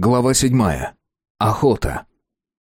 Глава седьмая. Охота.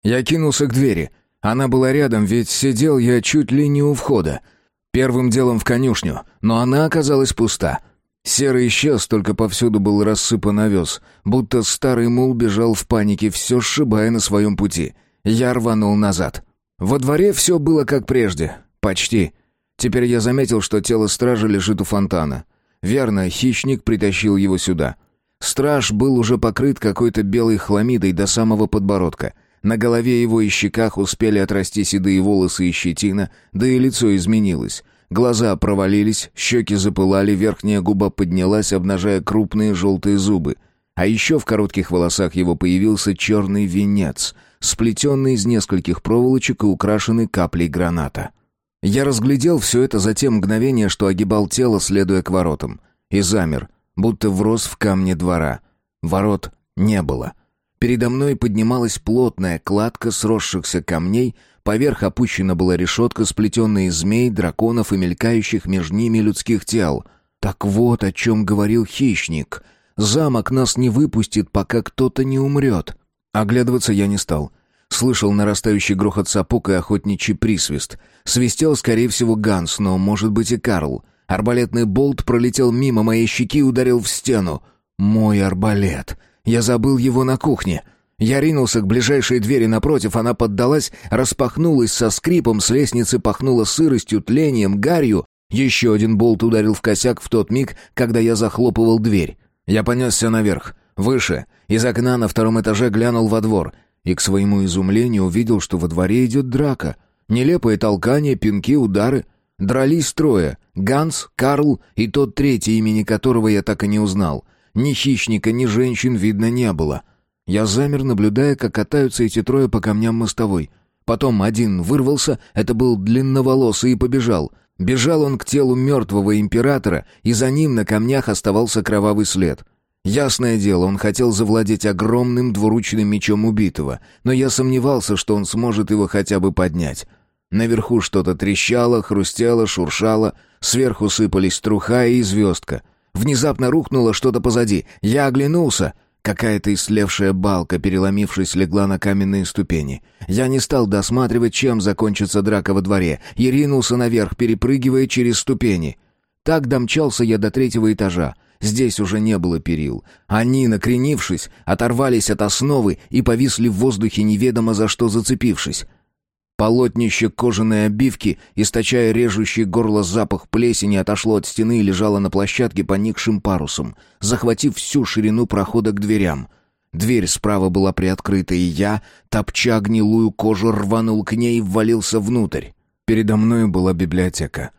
Я кинулся к двери. Она была рядом, ведь сидел я чуть ли не у входа. Первым делом в конюшню, но она оказалась пуста. Серый исчез, только повсюду был рассыпан овес, будто старый мул бежал в панике, все сшибая на своем пути. Я рванул назад. Во дворе все было как прежде. Почти. Теперь я заметил, что тело стража лежит у фонтана. Верно, хищник притащил его сюда. Страж был уже покрыт какой-то белой хламидой до самого подбородка. На голове его и щеках успели отрасти седые волосы и щетина, да и лицо изменилось. Глаза провалились, щеки запылали, верхняя губа поднялась, обнажая крупные желтые зубы. А еще в коротких волосах его появился черный венец, сплетенный из нескольких проволочек и украшенный каплей граната. Я разглядел все это за те мгновения, что огибал тело, следуя к воротам. И замер — будто врос в камне двора. Ворот не было. Передо мной поднималась плотная кладка сросшихся камней, поверх опущена была решетка, сплетенная из змей, драконов и мелькающих между ними людских тел. Так вот о чем говорил хищник. Замок нас не выпустит, пока кто-то не умрет. Оглядываться я не стал. Слышал нарастающий грохот сапог и охотничий присвист. Свистел, скорее всего, Ганс, но, может быть, и Карл. Арбалетный болт пролетел мимо моей щеки и ударил в стену. Мой арбалет. Я забыл его на кухне. Я ринулся к ближайшей двери напротив, она поддалась, распахнулась со скрипом, с лестницы пахнуло сыростью, тлением, гарью. Еще один болт ударил в косяк в тот миг, когда я захлопывал дверь. Я понесся наверх, выше, из окна на втором этаже глянул во двор и, к своему изумлению, увидел, что во дворе идет драка. Нелепые толкания, пинки, удары — Дрались трое — Ганс, Карл и тот третий, имени которого я так и не узнал. Ни хищника, ни женщин видно не было. Я замер, наблюдая, как катаются эти трое по камням мостовой. Потом один вырвался, это был длинноволосый, и побежал. Бежал он к телу мертвого императора, и за ним на камнях оставался кровавый след. Ясное дело, он хотел завладеть огромным двуручным мечом убитого, но я сомневался, что он сможет его хотя бы поднять. Наверху что-то трещало, хрустело, шуршало, сверху сыпались труха и звездка. Внезапно рухнуло что-то позади. Я оглянулся. Какая-то ислевшая балка, переломившись, легла на каменные ступени. Я не стал досматривать, чем закончится драка во дворе, и ринулся наверх, перепрыгивая через ступени. Так домчался я до третьего этажа. Здесь уже не было перил. Они, накренившись, оторвались от основы и повисли в воздухе неведомо за что зацепившись. Полотнище кожаной обивки, источая режущий горло запах плесени, отошло от стены и лежало на площадке поникшим парусом, захватив всю ширину прохода к дверям. Дверь справа была приоткрыта, и я, топча гнилую кожу, рванул к ней и ввалился внутрь. Передо мною была библиотека.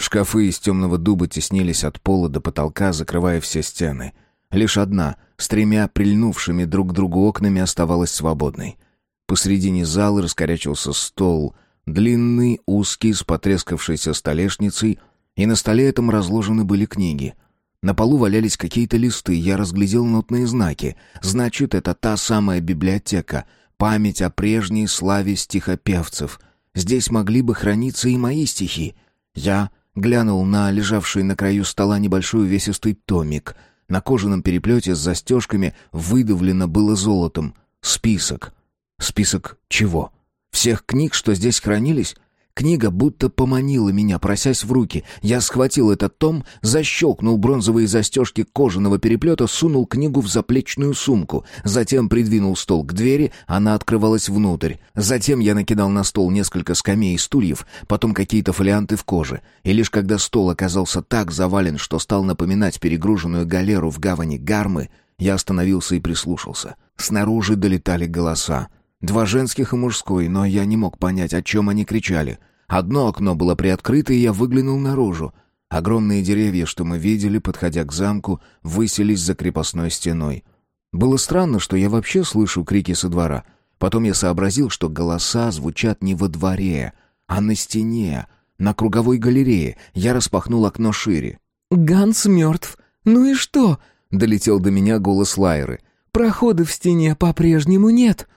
Шкафы из темного дуба теснились от пола до потолка, закрывая все стены. Лишь одна, с тремя прильнувшими друг к другу окнами, оставалась свободной — Посредине зала раскорячился стол, длинный, узкий, с потрескавшейся столешницей, и на столе этом разложены были книги. На полу валялись какие-то листы, я разглядел нотные знаки. Значит, это та самая библиотека, память о прежней славе стихопевцев. Здесь могли бы храниться и мои стихи. Я глянул на лежавший на краю стола небольшой увесистый томик. На кожаном переплете с застежками выдавлено было золотом. Список. Список чего? Всех книг, что здесь хранились? Книга будто поманила меня, просясь в руки. Я схватил этот том, защелкнул бронзовые застежки кожаного переплета, сунул книгу в заплечную сумку. Затем придвинул стол к двери, она открывалась внутрь. Затем я накидал на стол несколько скамей и стульев, потом какие-то фолианты в коже. И лишь когда стол оказался так завален, что стал напоминать перегруженную галеру в гавани Гармы, я остановился и прислушался. Снаружи долетали голоса. Два женских и мужской, но я не мог понять, о чем они кричали. Одно окно было приоткрыто, и я выглянул наружу. Огромные деревья, что мы видели, подходя к замку, высились за крепостной стеной. Было странно, что я вообще слышу крики со двора. Потом я сообразил, что голоса звучат не во дворе, а на стене, на круговой галерее. Я распахнул окно шире. «Ганс мертв. Ну и что?» — долетел до меня голос Лайры. «Прохода в стене по-прежнему нет».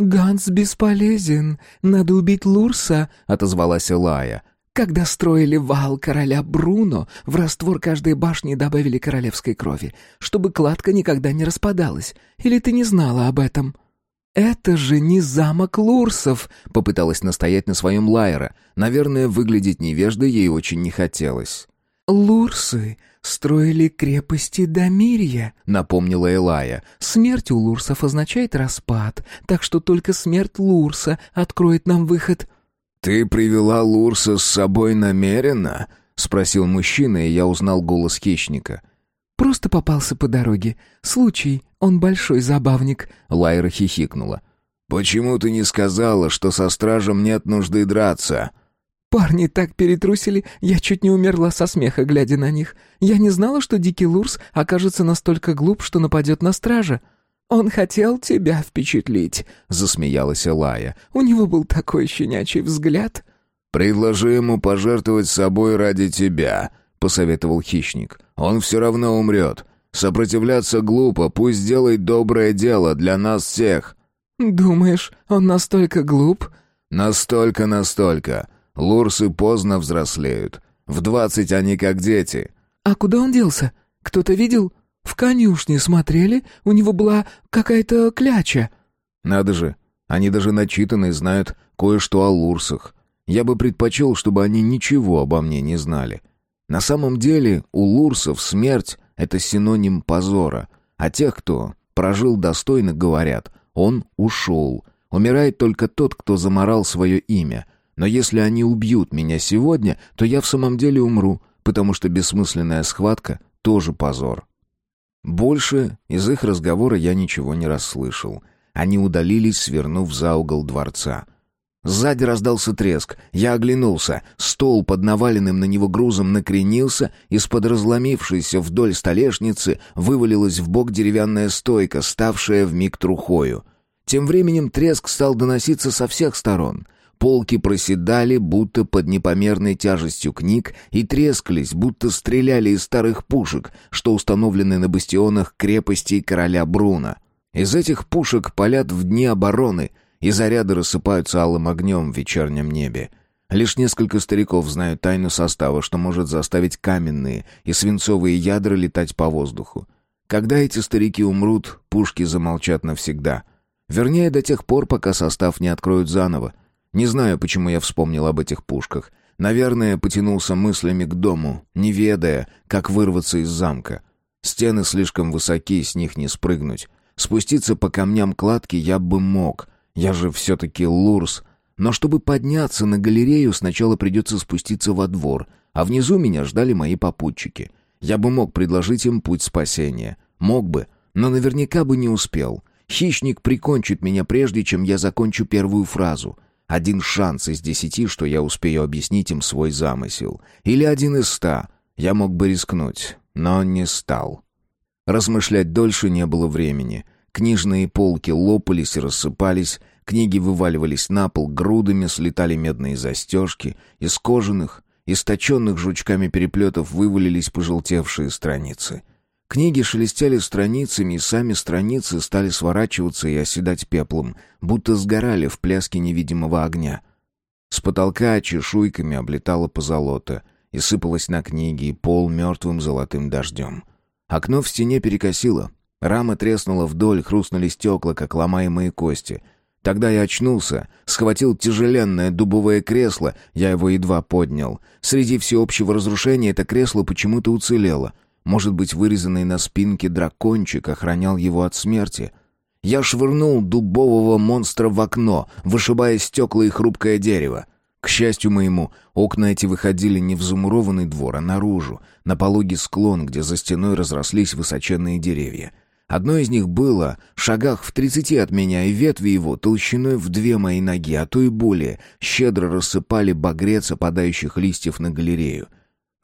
«Ганс бесполезен. Надо убить Лурса», — отозвалась Элая. Когда строили вал короля Бруно, в раствор каждой башни добавили королевской крови, чтобы кладка никогда не распадалась. Или ты не знала об этом?» «Это же не замок Лурсов!» — попыталась настоять на своем Лайера. Наверное, выглядеть невеждой ей очень не хотелось. «Лурсы строили крепости Дамирья», — напомнила Элая. «Смерть у Лурсов означает распад, так что только смерть Лурса откроет нам выход». «Ты привела Лурса с собой намеренно?» — спросил мужчина, и я узнал голос хищника. «Просто попался по дороге. Случай, он большой забавник», — Лайра хихикнула. «Почему ты не сказала, что со стражем нет нужды драться?» Парни так перетрусили, я чуть не умерла со смеха, глядя на них. Я не знала, что Дикий Лурс окажется настолько глуп, что нападет на стража. «Он хотел тебя впечатлить», — засмеялась Элая. «У него был такой щенячий взгляд». «Предложи ему пожертвовать собой ради тебя», — посоветовал хищник. «Он все равно умрет. Сопротивляться глупо, пусть делает доброе дело для нас всех». «Думаешь, он настолько глуп?» «Настолько, настолько. Лурсы поздно взрослеют. В двадцать они как дети». «А куда он делся? Кто-то видел? В конюшне смотрели? У него была какая-то кляча». «Надо же, они даже начитанные знают кое-что о лурсах. Я бы предпочел, чтобы они ничего обо мне не знали. На самом деле у лурсов смерть — это синоним позора, а тех, кто прожил достойно, говорят, он ушел. Умирает только тот, кто заморал свое имя — но если они убьют меня сегодня, то я в самом деле умру, потому что бессмысленная схватка — тоже позор. Больше из их разговора я ничего не расслышал. Они удалились, свернув за угол дворца. Сзади раздался треск. Я оглянулся. Стол под наваленным на него грузом накренился, из-под разломившейся вдоль столешницы вывалилась в бок деревянная стойка, ставшая вмиг трухою. Тем временем треск стал доноситься со всех сторон — Полки проседали, будто под непомерной тяжестью книг, и трескались, будто стреляли из старых пушек, что установлены на бастионах крепостей короля Бруна. Из этих пушек палят в дни обороны, и заряды рассыпаются алым огнем в вечернем небе. Лишь несколько стариков знают тайну состава, что может заставить каменные и свинцовые ядра летать по воздуху. Когда эти старики умрут, пушки замолчат навсегда. Вернее, до тех пор, пока состав не откроют заново, не знаю, почему я вспомнил об этих пушках. Наверное, потянулся мыслями к дому, не ведая, как вырваться из замка. Стены слишком высоки, с них не спрыгнуть. Спуститься по камням кладки я бы мог. Я же все-таки Лурс. Но чтобы подняться на галерею, сначала придется спуститься во двор, а внизу меня ждали мои попутчики. Я бы мог предложить им путь спасения. Мог бы, но наверняка бы не успел. Хищник прикончит меня прежде, чем я закончу первую фразу — один шанс из десяти, что я успею объяснить им свой замысел. Или один из ста. Я мог бы рискнуть, но не стал. Размышлять дольше не было времени. Книжные полки лопались и рассыпались, книги вываливались на пол, грудами слетали медные застежки, из кожаных, источенных жучками переплетов вывалились пожелтевшие страницы. Книги шелестели страницами, и сами страницы стали сворачиваться и оседать пеплом, будто сгорали в пляске невидимого огня. С потолка чешуйками облетала позолота и сыпалась на книги, и пол мертвым золотым дождем. Окно в стене перекосило, рама треснула вдоль, хрустнули стекла, как ломаемые кости. Тогда я очнулся, схватил тяжеленное дубовое кресло, я его едва поднял. Среди всеобщего разрушения это кресло почему-то уцелело — может быть, вырезанный на спинке дракончик охранял его от смерти. Я швырнул дубового монстра в окно, вышибая стекла и хрупкое дерево. К счастью моему, окна эти выходили не в замурованный двор, а наружу, на пологий склон, где за стеной разрослись высоченные деревья. Одно из них было шагах в тридцати от меня, и ветви его толщиной в две мои ноги, а то и более, щедро рассыпали багрец опадающих листьев на галерею —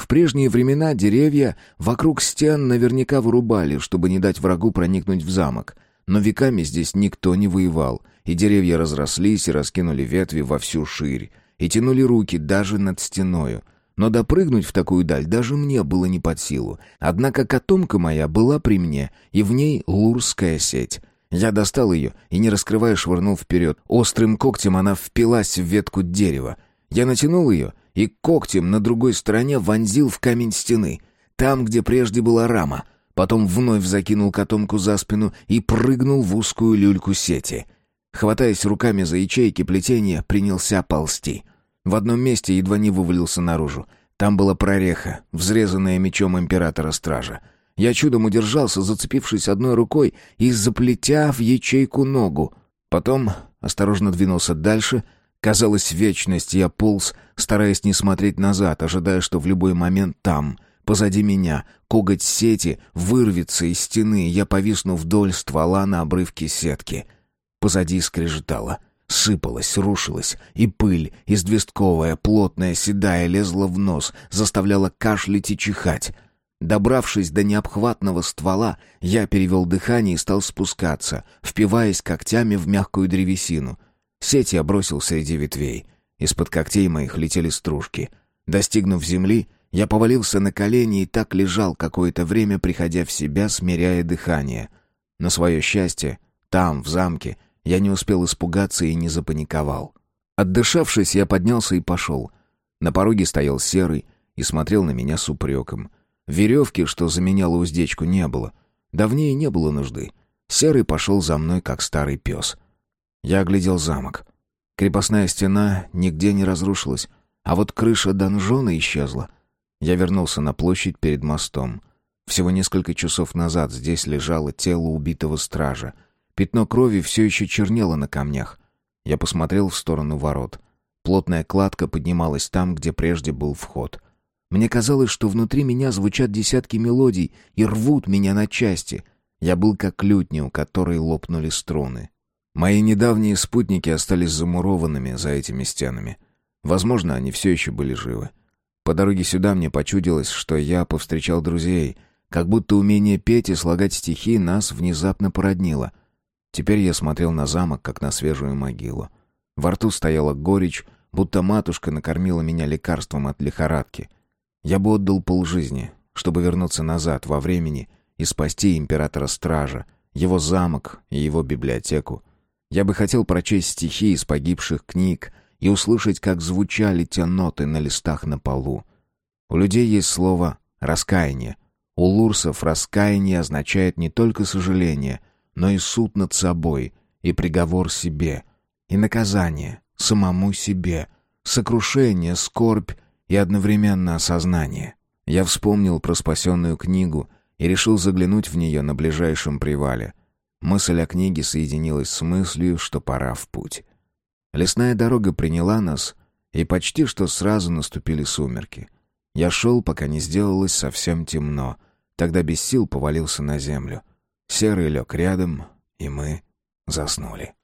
в прежние времена деревья вокруг стен наверняка вырубали, чтобы не дать врагу проникнуть в замок. Но веками здесь никто не воевал, и деревья разрослись и раскинули ветви во всю ширь, и тянули руки даже над стеною. Но допрыгнуть в такую даль даже мне было не под силу. Однако котомка моя была при мне, и в ней лурская сеть. Я достал ее и, не раскрывая, швырнул вперед. Острым когтем она впилась в ветку дерева. Я натянул ее и когтем на другой стороне вонзил в камень стены, там, где прежде была рама. Потом вновь закинул котомку за спину и прыгнул в узкую люльку сети. Хватаясь руками за ячейки плетения, принялся ползти. В одном месте едва не вывалился наружу. Там была прореха, взрезанная мечом императора-стража. Я чудом удержался, зацепившись одной рукой и заплетя в ячейку ногу. Потом осторожно двинулся дальше. Казалось, вечность я полз, стараясь не смотреть назад, ожидая, что в любой момент там, позади меня, коготь сети вырвется из стены, я повисну вдоль ствола на обрывке сетки. Позади скрежетало. Сыпалась, рушилась, и пыль, известковая, плотная, седая, лезла в нос, заставляла кашлять и чихать. Добравшись до необхватного ствола, я перевел дыхание и стал спускаться, впиваясь когтями в мягкую древесину. Сеть я бросил среди ветвей. Из-под когтей моих летели стружки. Достигнув земли, я повалился на колени и так лежал какое-то время, приходя в себя, смиряя дыхание. На свое счастье, там, в замке, я не успел испугаться и не запаниковал. Отдышавшись, я поднялся и пошел. На пороге стоял серый и смотрел на меня с упреком. Веревки, что заменяла уздечку, не было. Давнее не было нужды. Серый пошел за мной, как старый пес. Я оглядел замок. Крепостная стена нигде не разрушилась, а вот крыша донжона исчезла. Я вернулся на площадь перед мостом. Всего несколько часов назад здесь лежало тело убитого стража. Пятно крови все еще чернело на камнях. Я посмотрел в сторону ворот. Плотная кладка поднималась там, где прежде был вход. Мне казалось, что внутри меня звучат десятки мелодий и рвут меня на части. Я был как лютня, у которой лопнули струны. Мои недавние спутники остались замурованными за этими стенами. Возможно, они все еще были живы. По дороге сюда мне почудилось, что я повстречал друзей, как будто умение петь и слагать стихи нас внезапно породнило. Теперь я смотрел на замок, как на свежую могилу. Во рту стояла горечь, будто матушка накормила меня лекарством от лихорадки. Я бы отдал полжизни, чтобы вернуться назад во времени и спасти императора-стража, его замок и его библиотеку. Я бы хотел прочесть стихи из погибших книг и услышать, как звучали те ноты на листах на полу. У людей есть слово «раскаяние». У лурсов раскаяние означает не только сожаление, но и суд над собой, и приговор себе, и наказание самому себе, сокрушение, скорбь и одновременно осознание. Я вспомнил про спасенную книгу и решил заглянуть в нее на ближайшем привале. Мысль о книге соединилась с мыслью, что пора в путь. Лесная дорога приняла нас, и почти что сразу наступили сумерки. Я шел, пока не сделалось совсем темно. Тогда без сил повалился на землю. Серый лег рядом, и мы заснули.